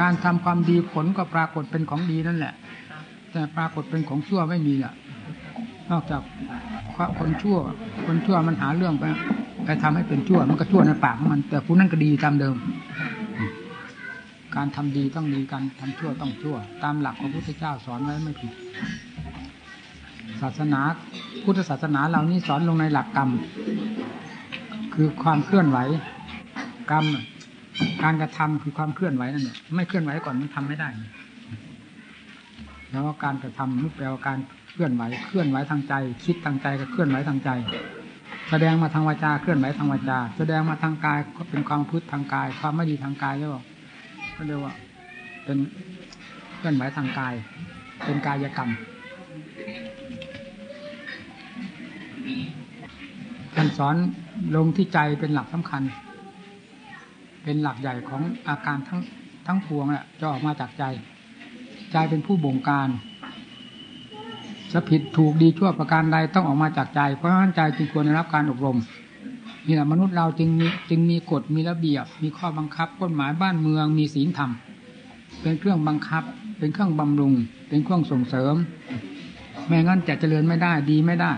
การทำความดีผลก็ปรากฏเป็นของดีนั่นแหละ แต่ปรากฏเป็นของชั่วไม่มีอะ นอกจากคนชั่ว คนชั่วมันหาเรื่องไปไปทำให้เป็นชั่ว มันก็ชั่วในปากของมัน แต่ผู้นั้นก็ดีตามเดิม การทำดีต้องดีการทำชั่วต้องชั่ว ตามหลักของพระพุทธเจ้าสอนไว้ไม่ผิด ศาสนาพุทธศาสนาเรานี้สอนลงในหลักกรรม คือความเคลื่อนไหวกรรม การกระทำคือความเคลื่อนไหวนั่นแหละไม่เคลื่อนไหวก่อนมันทำไม่ได้ แล้วการกระทำนี่แปลว่าการเคลื่อนไหว เคลื่อนไหวทางใจ คิดทางใจก็เคลื่อนไหวทางใจ แสดงมาทางวาจาเคลื่อนไหวทางวาจา แสดงมาทางกายก็เป็นความพืชทางกาย ความไม่ดีทางกายแล้วก็เรียกว่า เป็นเคลื่อนไหวทางกาย เป็นกายกรรมการสอนลงที่ใจเป็นหลักสำคัญ เป็นหลักใหญ่ของอาการทั้งทั้งพวงแหละจะออกมาจากใจ ใจเป็นผู้บงการจะผิดถูกดีชั่วประการใดต้องออกมาจากใจ เพราะฉะนั้นใจจึงควรได้รับการอบรมนี่แหละมนุษย์เราจึงมีจึงมีกฎมีระเบียบ มีข้อบังคับกฎหมายบ้านเมืองมีศีลธรรม เป็นเครื่องบังคับ เป็นเครื่องบำรุง เป็นเครื่องส่งเสริมไม่งั้นจะเจริญไม่ได้ดีไม่ได้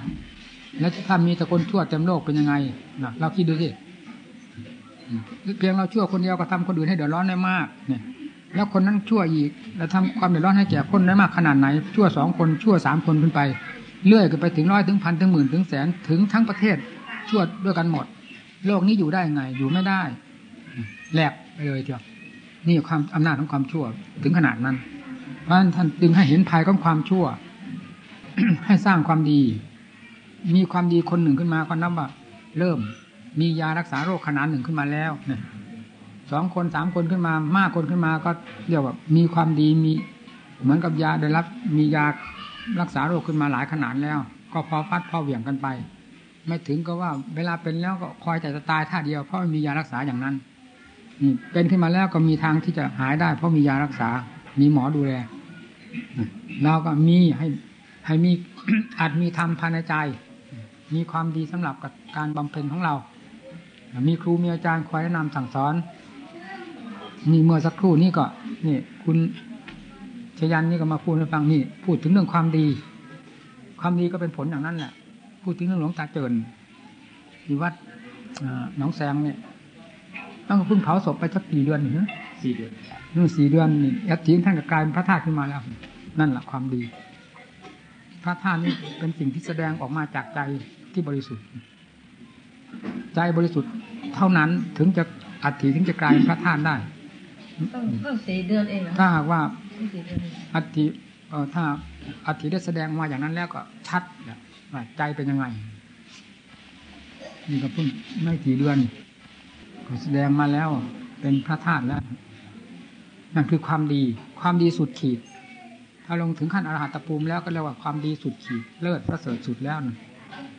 แล้วถ้ามีแต่คนชั่วเต็มโลกเป็นยังไงนะเราคิดดูสิ เพียงเราชั่วคนเดียวก็ทำคนอื่นให้เดือดร้อนได้มากเนี่ย แล้วคนนั้นชั่วอีกแล้วทำความเดือดร้อนให้แก่คนได้มากขนาดไหน ชั่วสองคนชั่วสามคนขึ้นไปเลื่อยกันไปถึงร้อยถึงพันถึงหมื่นถึงแสนถึงทั้งประเทศชั่วด้วยกันหมด โลกนี้อยู่ได้ไง อยู่ไม่ได้แหลกไปเลยเถอะนี่ความอำนาจของความชั่วถึงขนาดนั้นเพราะฉะนั้นท่านจึงให้เห็นภัยของความชั่ว ให้สร้างความดี มีความดีคนหนึ่งขึ้นมาก็นับว่าเริ่ม มียารักษาโรคขนาดหนึ่งขึ้นมาแล้วสองคนสามคนขึ้นมามากคนขึ้นมาก็เรียกว่ามีความดีมี เหมือนกับยาได้รับมียารักษาโรคขึ้นมาหลายขนาดแล้ว ก็พอฟัดพอเหวี่ยงกันไป ไม่ถึงก็ว่าเวลาเป็นแล้วก็คอยแต่จะตายท่าเดียวเพราะมียารักษาอย่างนั้นนี่เป็นขึ้นมาแล้วก็มีทางที่จะหายได้ เพราะมียารักษา มีหมอดูแลเราก็มีให้ให้มีอาจมีธรรมภายในใจ มีความดีสำหรับกับการบำเพ็ญของเรา มีครูมีอาจารย์คอยแนะนำสั่งสอน นี่เมื่อสักครู่นี่ก็นี่ คุณชยันนี่ก็มาพูดให้ฟังนี่ พูดถึงเรื่องความดี ความดีก็เป็นผลอย่างนั้นแหละพูดถึงเรื่องหลวงตาเจินที่วัดหนองแสงเนี่ยต้องเพิ่งเผาศพไปสักกี่เดือนหรือสี่เดือนนู่นสี่เดือนนี่ยัดทิ้งท่านก็กลายเป็นพระธาตุขึ้นมาแล้ว นั่นแหละความดี พระธาตุนี่เป็นสิ่งที่แสดงออกมาจากใจที่บริสุทธิ์ ใจบริสุทธิ์ เท่านั้นถึงจะอัฐิถึงจะกลายเป็นพระธาตุได้ต้องสี่เดือนเองถ้าหากว่าอัฐิเออถ้าอัฐิได้แสดงมาอย่างนั้นแล้วก็ชัดว่าใจเป็นยังไงนี่ก็เพิ่งไม่กี่เดือนก็แสดงมาแล้วเป็นพระธาตุแล้ว นั่นคือความดี ความดีสุดขีด ถ้าลงถึงขั้นอรหัตภูมิแล้วก็เรียกว่าความดีสุดขีด เลิศประเสริฐสุดแล้วนะ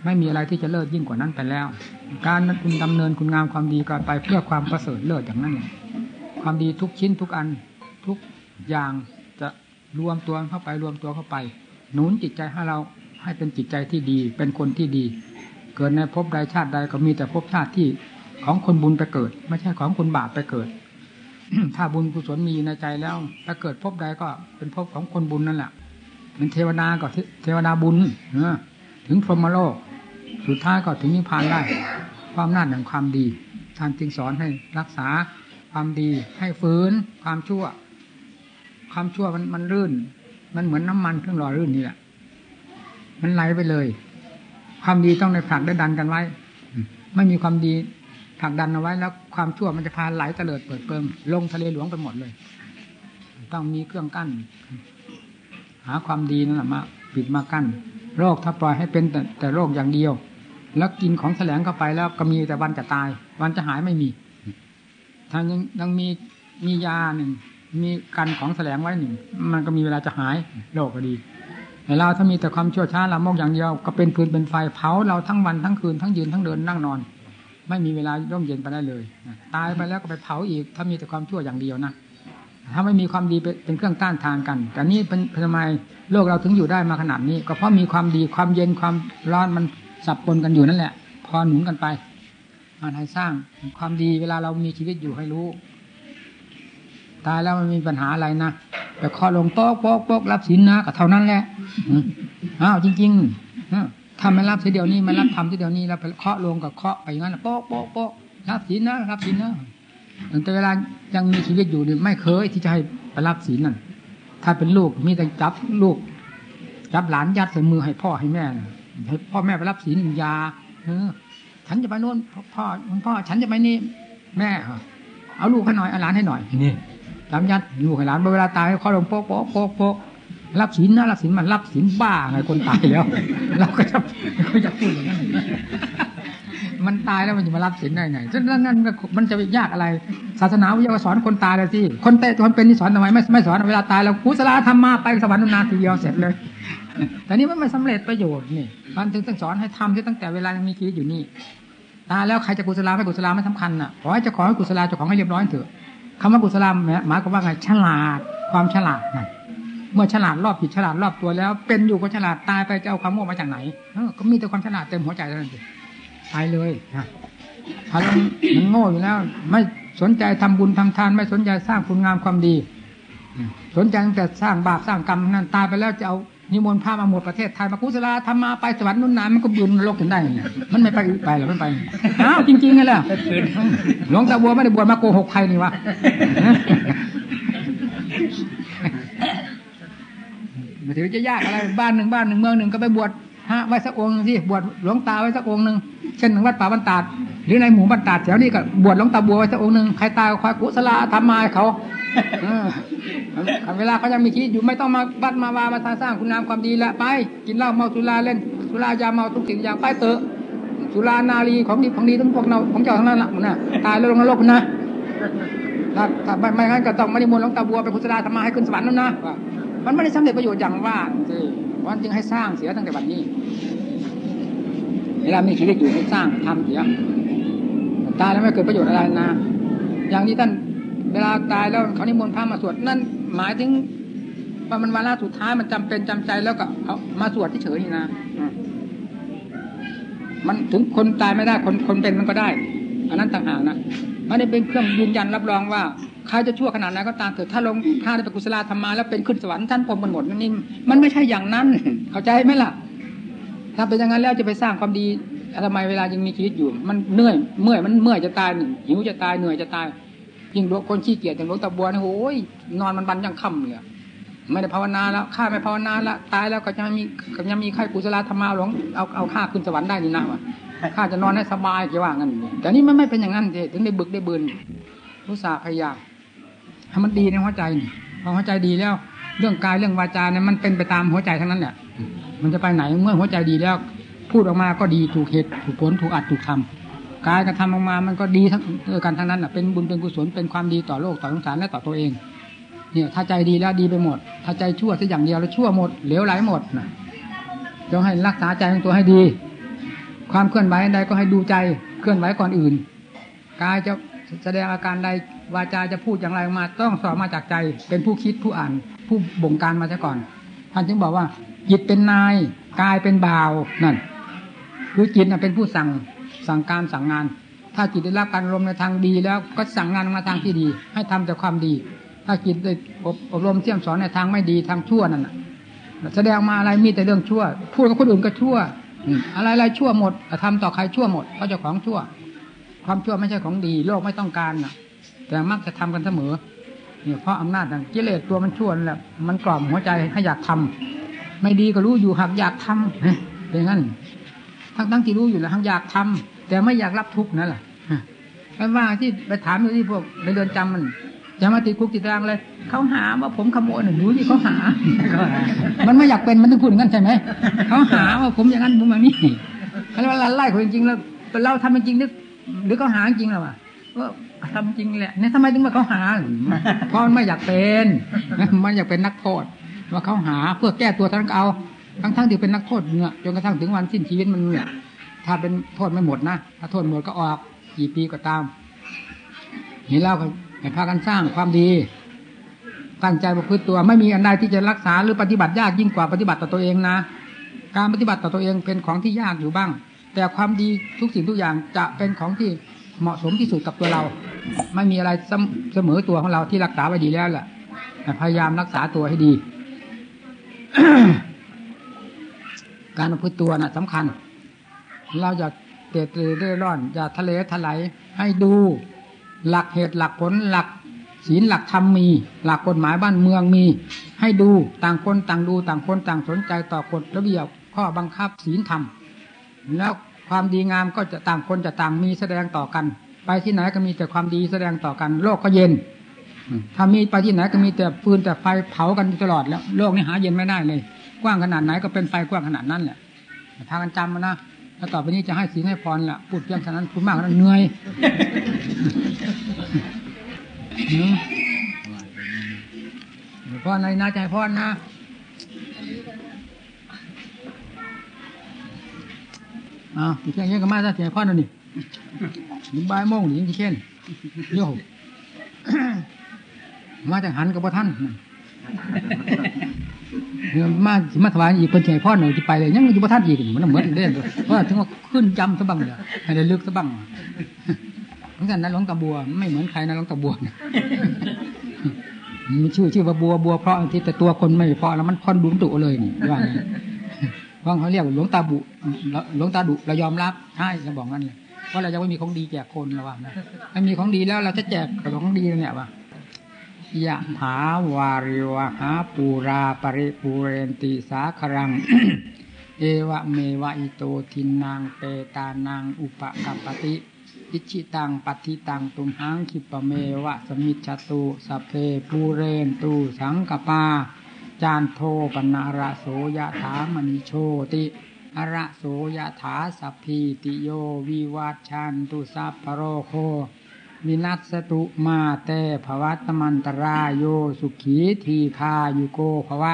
ไม่มีอะไรที่จะเลิศยิ่งกว่านั้นไปแล้ว การคุณดำเนินคุณงามความดีก็ไปเพื่อความประเสริฐเลิศอย่างนั้นเองความดีทุกชิ้นทุกอันทุกอย่างจะรวมตัวเข้าไปรวมตัวเข้าไป หนุนจิตใจให้เราให้เป็นจิตใจที่ดี เป็นคนที่ดี เกิดในภพใดชาติใดก็มีแต่ภพชาติที่ของคนบุญไปเกิด ไม่ใช่ของคนบาปไปเกิด ถ้าบุญกุศลมีในใจแล้วถ้าเกิดภพใดก็เป็นภพของคนบุญนั่นแหละเป็นเทวดาก็เทวดาบุญถึงพรหมโลก สุดท้ายก็ถึงนิพพานได้ ความน่าแห่งความดี ท่านจึงสอนให้รักษาความดีให้ฝืนความชั่ว ความชั่วมันมันรื่น มันเหมือนน้ำมันเครื่องหล่อรื่นนี่แหละมันไหลไปเลย ความดีต้องในผลักได้ดันกันไว้ ไม่มีความดีผลักดันเอาไว้ แล้วความชั่วมันจะพาไหลเตลิดเปิดเปิงลงทะเลหลวงไปหมดเลย ต้องมีเครื่องกั้น หาความดีนั่นแหละมาปิดมากั้นโรคถ้าปล่อยให้เป็นแต่แต่โรคอย่างเดียว แล้วกินของแสลงเข้าไปแล้วก็มีแต่วันจะตาย วันจะหายไม่มีถ้ายังยังมีมียาหนึ่งมีกันของแสลงไว้หนึ่งมันก็มีเวลาจะหายโรคก็ดีแต่เราถ้ามีแต่ความชั่วช้าละโมกอย่างเดียวก็เป็นพื้นเป็นไฟเผาเราทั้งวันทั้งคืนทั้งยืนทั้งเดินนั่งนอน ไม่มีเวลาร่มเย็นไปได้เลยตายไปแล้วก็ไปเผาอีก ถ้ามีแต่ความชั่วอย่างเดียวนะถ้าไม่มีความดีเป็นเครื่องต้านทานกัน แต่นี่เป็นทำไมโลกเราถึงอยู่ได้มาขนาดนี้ ก็เพราะมีความดีความเย็นความร้อนมัน สับปนกันอยู่นั่นแหละ พอหนุนกันไปมันให้สร้างความดีเวลาเรามีชีวิตอยู่ให้รู้ ตายแล้วมันมีปัญหาอะไรนะแต่เคาะลงโป๊กโป๊กโป๊กรับศีลนะก็เท่านั้นแหละอ้าวจริงๆถ้าไม่รับทีเดียวนี้ไม่รับทำทีเดียวนี้แล้วไปเคาะลงกับเคาะไปอย่างนั้นโป๊กโป๊กโป๊กรับศีลนะรับศีลนะแต่เวลายังมีชีวิตอยู่นี่ไม่เคยที่จะให้ไปรับศีลนั่นถ้าเป็นลูกมีแต่จับลูกจับหลานยัดใส่มือให้พ่อให้แม่นะ พ่อแม่ไปรับศีลอยาเออฉันจะไปโน่นพ่อพ่อคุณพ่อฉันจะไปนี่แม่เหรอเอาลูกให้หน่อยเอาหลานให้หน่อยนี่จำยัดลูกให้หลานเวลาตายเขาลงโป๊ะโป๊ะโป๊ะโป๊ะรับศีลนะรับศีลมันรับศีลบ้าไงคนตายแล้วเราก็จะก็จะพูดอย่างนั้นมันตายแล้วมันจะมารับศีลได้ไงฉะนั้นนั่นมันจะไปยากอะไร ศาสนาวิทยาสอนคนตายเลยสิคนเตะคนเป็นนี่สอนทำไมไม่ไม่สอนเวลาตายแล้วกุศลธรรมมาไปสวรรค์นานทีเดียวเสร็จเลย แต่นี่มันไม่สำเร็จประโยชน์นี่มันถึงต้องสอนให้ทำที่ตั้งแต่เวลายังมีชีวิตอยู่นี่ตาแล้วใครจะกุศลาไม่กุศลาไม่สำคัญน่ะขอให้จ้าขอให้กุศลาจ้าของให้เรียบร้อยเถอะคำว่ากุศลาหมายความว่าไงฉลาดความฉลาดนะเมื่อฉลาดรอบผิดฉลาดรอบตัวแล้ว เป็นอยู่ก็ฉลาดตายไปจะเอาความโง่มาจากไหนก็มีแต่ความฉลาดเต็มหัวใจเท่านั้นเองตายเลยนะถ้าเรามันโง่อยู่แล้ว ไม่สนใจทำบุญทำทาน ไม่สนใจสร้างคุณงามความดี สนใจตั้งแต่สร้างบาปสร้างกรรมนั่นตายไปแล้วจะเอา นิมนต์พระมาหมดประเทศไทยมากุศลาทำมาไปสวรรค์นุ่นนานมันก็บุญนรกถึงได้เนี่ยมันไม่ไปไปหรอไม่ไปอ้าวจริงๆไงล่ะหลวงตาบัวไม่ได้บวชมาโกหกใครนี่วะมาถือจะยากอะไรบ้านหนึ่งบ้านหนึ่งเมืองหนึ่งก็ไปบวชพระไว้สักองค์หนึ่งที่บวชหลวงตาไว้สักองค์หนึ่งเช่นวัดป่าบรรดาดหรือในหมู่บรรดาดแถวนี้ก็บวชหลวงตาบัวไว้สักองค์หนึ่งใครตายคอยกุศลาทำมาให้เขา เวลาเขายังมีชีวิตอยู่ไม่ต้องมาบัดมาวามาสร้างคุณงามความดีละไป กินเหล้าเมาสุราเล่นสุรายาเมาทุกสิ่งอย่างไปเถอะสุรานารีของดีของดีทั้งพวกเราของเจ้าทั้งนั้นละนะตายแล้วลงนรกนะถ้าถ้าไม่งั้นก็ต้องม่ได้มนต์หลวงตาบัวไปกุศลาทำมาให้ขึ้นสวรรค์นั่นนะมันไม่ได้สำเร็จประโยชน์อย่างว่าสิวันจึงให้สร้างเสียตั้งแต่วันนี้เวลามีชีวิตอยู่ให้สร้างทำเสียตายแล้วไม่เกิดประโยชน์อะไรนะ อย่างนี้ท่าน เวลาตายแล้วเขานิมนต์พระมาสวดนั่นหมายถึงว่ามันวาระสุดท้ายมันจำเป็นจำใจแล้วก็เอามาสวดที่เฉยนี่นะมันถึงคนตายไม่ได้คนคนเป็นมันก็ได้ อันนั้นต่างหากนะมันได้เป็นเครื่องยืนยันรับรองว่าใครจะชั่วขนาดไหนก็ตามเถิดถ้าลงถ้าได้ไปกุศลธรรมาแล้วเป็นขึ้นสวรรค์ท่านพรมกันหมดนั่นนี่มันไม่ใช่อย่างนั้น เข้าใจไหมล่ะ ถ้าเป็นอย่างนั้นแล้วจะไปสร้างความดีทำไมเวลายังมีชีวิตอยู่ มันเหนื่อยเมื่อยมันเมื่อยจะตายหิวจะตายเหนื่อยจะตาย ยิ่งคนขี้เกียจอย่างหลวงตาบัวนะโอ้ยนอนมันบันยังค่ำเลยไม่ได้ภาวนาแล้วข้าไม่ภาวนาละตายแล้วก็ยังมีก็ยังมีใครกุศลธรรมาหลวงเอาเอาข้าขึ้นสวรรค์ได้นี่นะวะข้าจะนอนให้สบายจะว่างั้นแต่นี่มันไม่เป็นอย่างนั้นเถึงได้บึกได้บืนรู้สาพยายามให้มันดีในหัวใจนี่พอหัวใจดีแล้ว เรื่องกายเรื่องวาจาเนี่ยมันเป็นไปตามหัวใจทั้งนั้นแหละมันจะไปไหนเมื่อหัวใจดีแล้ว พูดออกมาก็ดีถูกเหตุถูกผลถูกอัดถูกทำ กายกระทำออกมามันก็ดีทั้งกันทั้งนั้นอะเป็นบุญเป็นกุศลเป็นความดีต่อโลกต่อสงสารและต่อตัวเองเนี่ยถ้าใจดีแล้วดีไปหมด ถ้าใจชั่วสักอย่างเดียวแล้วชั่วหมดเหลวไหลหมดนะจงให้รักษาใจของตัวให้ดี ความเคลื่อนไหวใดก็ให้ดูใจเคลื่อนไหวก่อนอื่นกายจะแสดงอาการใดวาจาจะพูดอย่างไรมาต้องสอบมาจากใจ เป็นผู้คิดผู้อ่าน ผู้บงการมาซะก่อนท่านจึงบอกว่าจิตเป็นนายกายเป็นบ่าวนั่นคือจิตเป็นผู้สั่ง สั่งการสั่งงาน ถ้าจิตได้รับการอบรมในทางดีแล้วก็สั่งงานมาทางที่ดี ให้ทำแต่ความดี ถ้าจิตได้อบรมเสี่ยมสอนในทางไม่ดีทางชั่วนั่นแหะแสดงมาอะไรมีแต่เรื่องชั่ว พูดกับคนอื่นก็ชั่วอะไรอะไรชั่วหมดทำต่อใครชั่วหมดเพราะเจ้าของชั่ว ความชั่วไม่ใช่ของดี โลกไม่ต้องการนะแต่มักจะทำกันเสมอเนี่ยเพราะอำนาจกิเลสตัวมันชั่วนั่นแหละมันกล่อมหัวใจให้อยากทำไม่ดีก็รู้อยู่หักอยากทำเป็นงั้น ทั้งทั้งที่รู้อยู่แล้วทั้งอยากทำแต่ไม่อยากรับทุกข์นั่นแหละไม่ว่าที่ไปถามอยู่ที่พวกในเรือนจำมันจะมาติดคุกติดตารางเลยเขาหาว่าผมขโมยหนูที่เขาหา มันไม่อยากเป็นมันต้องพูดงั้นใช่ไหมเขาหาว่าผมอย่างนั้นผมอย่างนี้แล้วเวลาไล่คนจริงแล้วเราทำจริงนึกหรือเขาหาจริงหรอวะว่าทำจริงแหละเนี่ยทำไมถึงว่าเขาหาเพราะมันไม่อยากเป็นมันอยากเป็นนักโทษว่าเขาหาเพื่อแก้ตัวทั้งเอา ทั้งทั้งที่เป็นนักโทษเนี่ยจนกระทั่งถึงวันสิ้นชีวิตมันเนี่ย ถ้าเป็นโทษไม่หมดนะถ้าโทษหมดก็ออกกี่ปีก็ตามนี่เล่าให้พากันสร้างความดีตั้งใจประพฤติตัวไม่มีอันใดที่จะรักษาหรือปฏิบัติยากยิ่งกว่าปฏิบัติต่อตัวเองนะ การปฏิบัติต่อตัวเองเป็นของที่ยากอยู่บ้าง แต่ความดีทุกสิ่งทุกอย่างจะเป็นของที่เหมาะสมที่สุดกับตัวเรา ไม่มีอะไรเสมอตัวของเราที่รักษาไว้ดีแล้วแหละพยายามรักษาตัวให้ดี การพฤติตัวน่ะสำคัญ เราอย่าเตะเตะเร่ร่อนอย่าทะเลทลายให้ดู หลักเหตุหลักผลหลักศีลหลักธรรมมี หลักกฎหมายบ้านเมืองมี ให้ดูต่างคนต่างดูต่างคนต่างสนใจต่อกฎระเบียบข้อบังคับศีลธรรม แล้วความดีงามก็จะต่างคนจะต่างมีแสดงต่อกัน ไปที่ไหนก็มีแต่ความดีแสดงต่อกัน โลกก็เย็นถ้ามีไปที่ไหนก็มีแต่ฟืนแต่ไฟเผากันตลอดแล้ว โลกนี้หาเย็นไม่ได้เลย กว้างขนาดไหนก็เป็นไฟกว้างขนาดนั้นแหละพากันจำมานะแล้วต่อไปนี้จะให้ศีลให้พรแหละพูดเพียงเท่านั้นพูดมากแล้วเหนื่อยพ่อในนาใจพ่อนะอ้าวเพียงนี้ก็มาซะเสียพ่อนั่นนี่ยิงใบโมงหรือยิงที่เช่นโย่มาจากหันกับพ่อท่าน มามาถวายอีกเป็นเฉยพ่อหน่อยจะไปเลยยังอยู่พ่อท่านอีกมันเหมือนเล่นเลยว่าถึงว่าขึ้นจำสะบังเลยให้ได้ลึกสะบังเหมือนกันนะหลวงตาบัว ไม่เหมือนใครนะหลวงตาบัวมีชื่อชื่อว่าบัวบัวเพราะที่แต่ตัวคนไม่เพราะแล้วมันพอนดุตุเลยนี่ว่าไงเพราะเขาเรียกว่าหลวงตาดุหลวงตาดุเรายอมรับใช่เราบอกงั้นเลยเพราะเราจะไม่มีของดีแจกคนเราว่านะไม่มีของดีแล้วเราจะแจกของดีเนี่ยว่า ยะถาวาริวหาปูราปริปูเรนติสาครัง เอวะเมวะอิโตทินนังเปตานังอุปกัปปติ อิจฉิตังปัตถิตังตุมหังขิปปเมวะสมิชฌตุสัพเพปูเรนตุสังกปา จานโทปนาระโสยะถามณิโชติอระโสยะถาสัพพีติโยวิวัชชันตุสัพพโรโค วินัสตุมาเตภวัตมันตรายโยสุขีทีคายุโกภวะ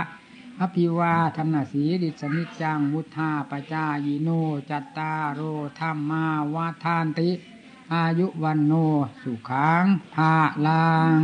อภิวาธนาสีดิสนิจังวุธาปจายโนจัตตาโรธรรมาวาทานติ อายุวันโนสุขังภาลัง